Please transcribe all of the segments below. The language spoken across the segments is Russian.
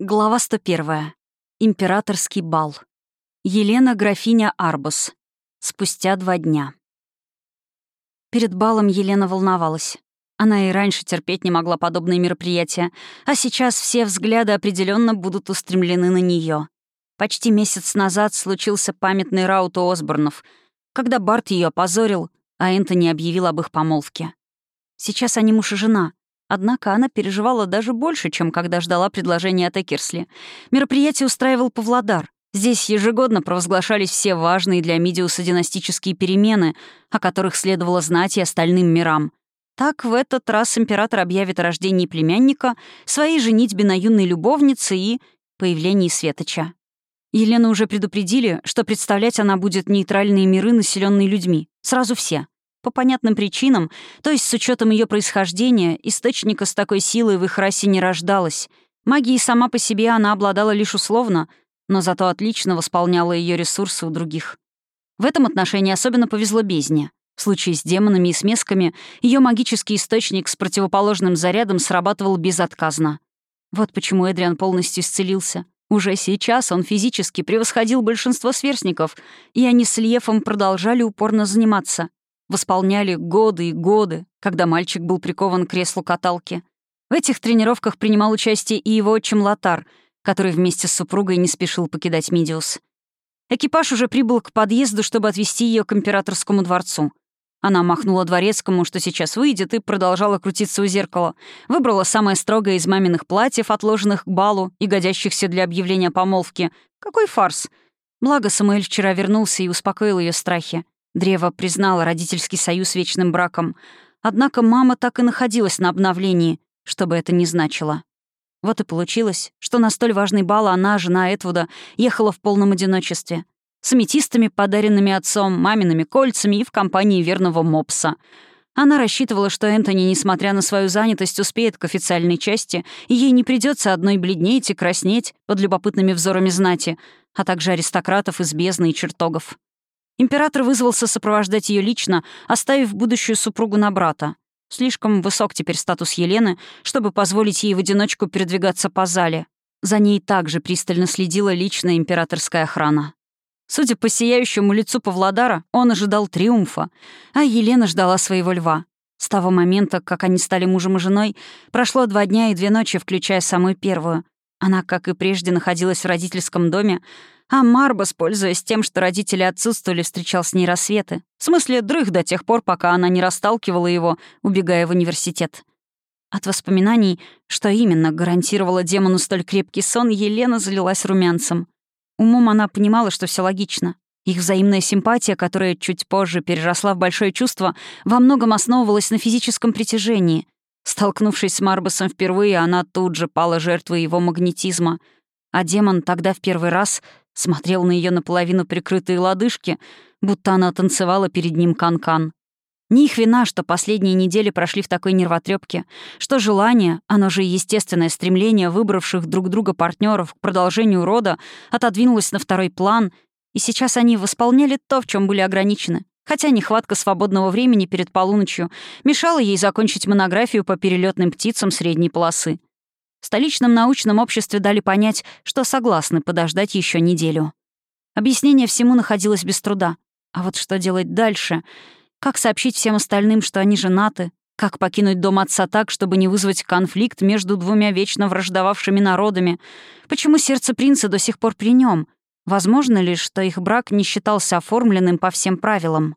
Глава 101. Императорский бал. Елена графиня Арбус. Спустя два дня. Перед балом Елена волновалась. Она и раньше терпеть не могла подобные мероприятия, а сейчас все взгляды определенно будут устремлены на нее. Почти месяц назад случился памятный раут у Осборнов, когда Барт ее опозорил, а Энтони объявил об их помолвке. Сейчас они муж и жена — Однако она переживала даже больше, чем когда ждала предложения от Экерсли. Мероприятие устраивал Павлодар. Здесь ежегодно провозглашались все важные для Мидиуса династические перемены, о которых следовало знать и остальным мирам. Так в этот раз император объявит о рождении племянника, своей женитьбе на юной любовнице и появлении Светоча. Елену уже предупредили, что представлять она будет нейтральные миры, населенные людьми. Сразу все. По понятным причинам, то есть с учетом ее происхождения, источника с такой силой в их расе не рождалось. Магией сама по себе она обладала лишь условно, но зато отлично восполняла ее ресурсы у других. В этом отношении особенно повезло бездне. В случае с демонами и смесками ее магический источник с противоположным зарядом срабатывал безотказно. Вот почему Эдриан полностью исцелился. Уже сейчас он физически превосходил большинство сверстников, и они с Льефом продолжали упорно заниматься восполняли годы и годы, когда мальчик был прикован к креслу каталки. В этих тренировках принимал участие и его отчим Лотар, который вместе с супругой не спешил покидать Мидиус. Экипаж уже прибыл к подъезду, чтобы отвезти ее к императорскому дворцу. Она махнула дворецкому, что сейчас выйдет, и продолжала крутиться у зеркала. Выбрала самое строгое из маминых платьев, отложенных к балу и годящихся для объявления помолвки. Какой фарс! Благо, Самуэль вчера вернулся и успокоил ее страхи. Древо признало родительский союз вечным браком. Однако мама так и находилась на обновлении, что бы это ни значило. Вот и получилось, что на столь важный бал она, жена Этвуда, ехала в полном одиночестве. С аметистами, подаренными отцом, мамиными кольцами и в компании верного мопса. Она рассчитывала, что Энтони, несмотря на свою занятость, успеет к официальной части, и ей не придется одной бледнеть и краснеть под любопытными взорами знати, а также аристократов из бездны и чертогов. Император вызвался сопровождать ее лично, оставив будущую супругу на брата. Слишком высок теперь статус Елены, чтобы позволить ей в одиночку передвигаться по зале. За ней также пристально следила личная императорская охрана. Судя по сияющему лицу Павлодара, он ожидал триумфа, а Елена ждала своего льва. С того момента, как они стали мужем и женой, прошло два дня и две ночи, включая самую первую. Она, как и прежде, находилась в родительском доме, а Марбас, пользуясь тем, что родители отсутствовали, встречал с ней рассветы. В смысле, дрых до тех пор, пока она не расталкивала его, убегая в университет. От воспоминаний, что именно гарантировало демону столь крепкий сон, Елена залилась румянцем. Умом она понимала, что все логично. Их взаимная симпатия, которая чуть позже переросла в большое чувство, во многом основывалась на физическом притяжении. Столкнувшись с Марбасом впервые, она тут же пала жертвой его магнетизма. А демон тогда в первый раз смотрел на ее наполовину прикрытые лодыжки, будто она танцевала перед ним канкан. -кан. Не их вина, что последние недели прошли в такой нервотрепке, что желание, оно же естественное стремление выбравших друг друга партнеров к продолжению рода, отодвинулось на второй план, и сейчас они восполняли то, в чем были ограничены. Хотя нехватка свободного времени перед полуночью мешала ей закончить монографию по перелетным птицам средней полосы. В столичном научном обществе дали понять, что согласны подождать еще неделю. Объяснение всему находилось без труда. А вот что делать дальше? Как сообщить всем остальным, что они женаты? Как покинуть дом отца так, чтобы не вызвать конфликт между двумя вечно враждовавшими народами? Почему сердце принца до сих пор при нем? Возможно ли, что их брак не считался оформленным по всем правилам?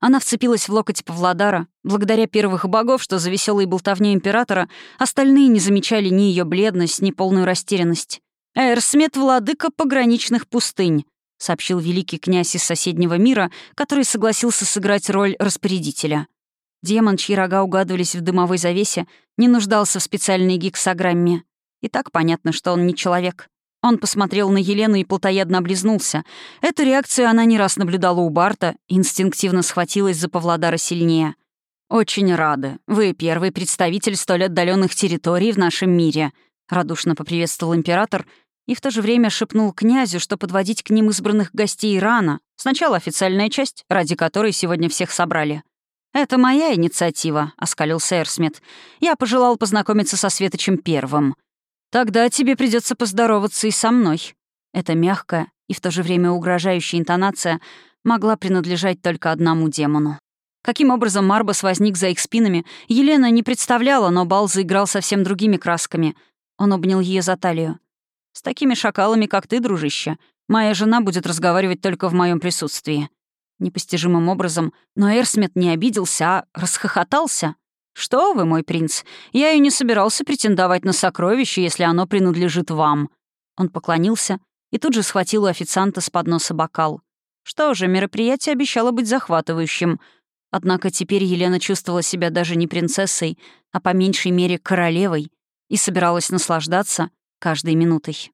Она вцепилась в локоть Павлодара. Благодаря первых богов, что за веселой болтовней императора, остальные не замечали ни ее бледность, ни полную растерянность. «Эрсмет — владыка пограничных пустынь», — сообщил великий князь из соседнего мира, который согласился сыграть роль распорядителя. Демон, чьи рога угадывались в дымовой завесе, не нуждался в специальной гексограмме. И так понятно, что он не человек. Он посмотрел на Елену и плотоядно облизнулся. Эту реакцию она не раз наблюдала у Барта инстинктивно схватилась за Павлодара сильнее. «Очень рада. Вы первый представитель столь отдаленных территорий в нашем мире», — радушно поприветствовал император и в то же время шепнул князю, что подводить к ним избранных гостей рано. Сначала официальная часть, ради которой сегодня всех собрали. «Это моя инициатива», — оскалился Эрсмит. «Я пожелал познакомиться со Светочем первым». «Тогда тебе придется поздороваться и со мной». Эта мягкая и в то же время угрожающая интонация могла принадлежать только одному демону. Каким образом Марбас возник за их спинами, Елена не представляла, но бал заиграл совсем другими красками. Он обнял ее за талию. «С такими шакалами, как ты, дружище, моя жена будет разговаривать только в моем присутствии». Непостижимым образом, но Эрсмет не обиделся, а расхохотался. «Что вы, мой принц, я и не собирался претендовать на сокровище, если оно принадлежит вам». Он поклонился и тут же схватил у официанта с подноса бокал. Что же, мероприятие обещало быть захватывающим — Однако теперь Елена чувствовала себя даже не принцессой, а по меньшей мере королевой и собиралась наслаждаться каждой минутой.